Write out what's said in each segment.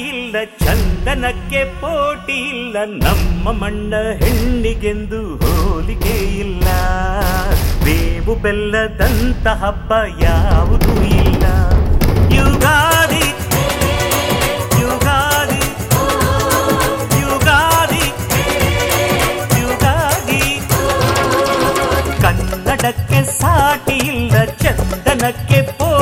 ಇಲ್ಲ ಚಂದನಕ್ಕೆ ಪೋಟಿ ಇಲ್ಲ ನಮ್ಮ ಮಣ್ಣ ಹೆಣ್ಣಿಗೆಂದು ಹೋಲಿಕೆ ಇಲ್ಲ ಬೇವು ಬೆಲ್ಲದಂತ ಹಬ್ಬ ಯಾವುದೂ ಇಲ್ಲ ಯುಗಾದಿ ಯುಗಾದಿ ಯುಗಾದಿ ಯುಗಾದಿ ಕನ್ನಡಕ್ಕೆ ಸಾಟಿ ಇಲ್ಲ ಚಂದನಕ್ಕೆ ಪೋಟಿ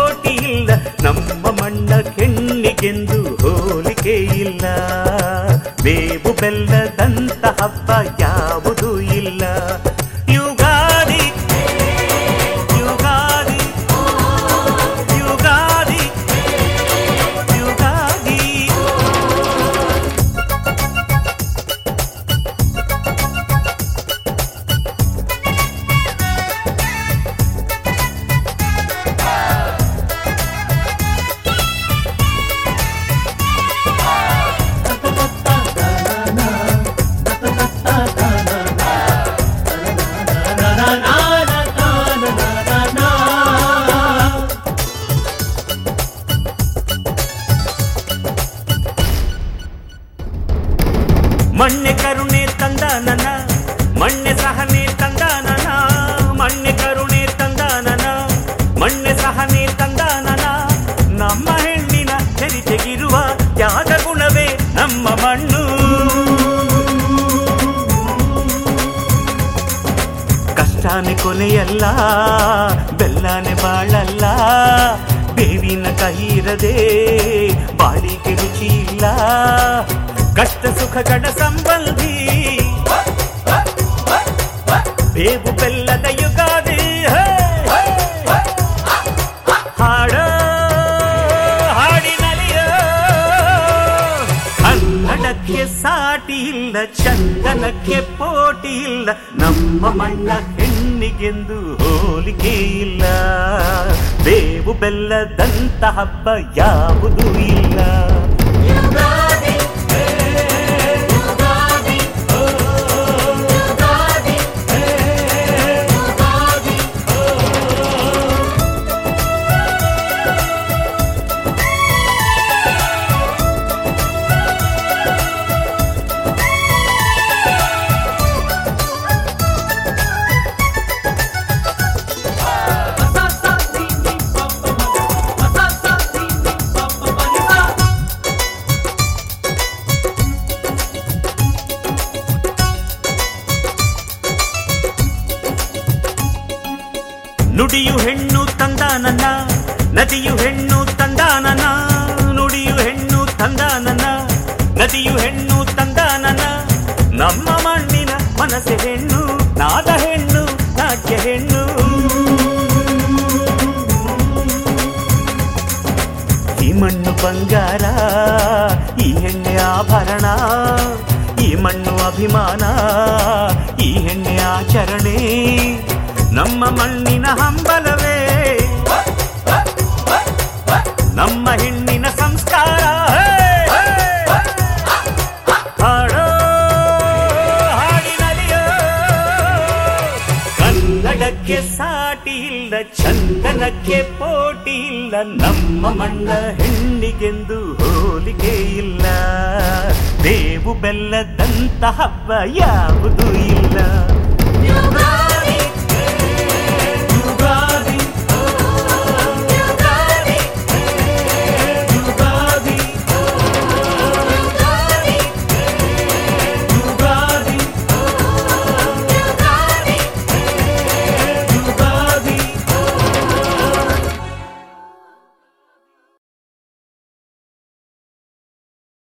ಬೆಲ್ಲದಂತ ಹಬ್ಬ ಯಾವುದೂ ಮಣ್ಣೆ ಸಹನೆ ತಂದ ನನ ಮಣ್ಣೆ ಕರುಣೆ ತಂದ ನನ ಮಣ್ಣೆ ಸಹನೆ ತಂದ ನನ ನಮ್ಮ ಹೆಣ್ಣಿನ ಚರಿತೆಗಿರುವ ತ್ಯಾಗ ಗುಣವೇ ನಮ್ಮ ಮಣ್ಣು. ಕಷ್ಟಾನೆ ಕೊನೆಯಲ್ಲ, ಬೆಲ್ಲಾನೆ ಬಾಳಲ್ಲ, ಬೇವಿನ ಕೈರದೆ ಬಾಳಿಗೆ ರುಚಿ ಇಲ್ಲ. ಕಷ್ಟ ಸುಖಗಳ ಸಂಬಂಧಿ ಬೇವು ಬೆಲ್ಲದ ಯುಗಾದಿ. ಹಾಡೋ ಹಾಡಿನಲಿಯೋ ಕನ್ನಡಕ್ಕೆ ಸಾಟಿ ಇಲ್ಲ, ಚಂದನಕ್ಕೆ ಪೋಟಿ ಇಲ್ಲ, ನಮ್ಮ ಮಣ್ಣ ಹೆಣ್ಣಿಗೆಂದು ಹೋಲಿಕೆ ಇಲ್ಲ. ಬೇವು ಬೆಲ್ಲದಂತ ಹಬ್ಬ ಯಾವುದೂ ಇಲ್ಲ. ನುಡಿಯು ಹೆಣ್ಣು ತಂದ ನನ್ನ ನದಿಯು ಹೆಣ್ಣು ತಂದ ನನ್ನ ನುಡಿಯು ಹೆಣ್ಣು ತಂದ ನನ್ನ ನದಿಯು ಹೆಣ್ಣು ತಂದ ನನ್ನ ನಮ್ಮ ಮಣ್ಣಿನ ಮನಸ್ಸೆ ಹೆಣ್ಣು ನಾದ ಹೆಣ್ಣು ನಾಟ್ಯ ಹೆಣ್ಣು ಈ ಮಣ್ಣು ಬಂಗಾರ ಈ ಹೆಣ್ಣೆ ಆಭರಣ ಈ ಮಣ್ಣು ಅಭಿಮಾನ ಈ ಹೆಣ್ಣೆ ಆಚರಣೆ ನಮ್ಮ ಮಣ್ಣಿನ ಹಂಬಲವೇ. ನಮ್ಮ ಹೆಣ್ಣಿನ ಸಂಸ್ಕಾರ. ಹಾಡೋ ಹಾಡಿನಲಿಯೋ ಕನ್ನಡಕ್ಕೆ ಸಾಟಿ ಇಲ್ಲ, ಚಂದನಕ್ಕೆ ಪೋಟಿ ಇಲ್ಲ, ನಮ್ಮ ಮಣ್ಣ ಹೆಣ್ಣಿಗೆಂದು ಹೋಲಿಕೆ ಇಲ್ಲ. ಬೇವು ಬೆಲ್ಲದಂತ ಹಬ್ಬ ಯಾವುದೂ ಇಲ್ಲ.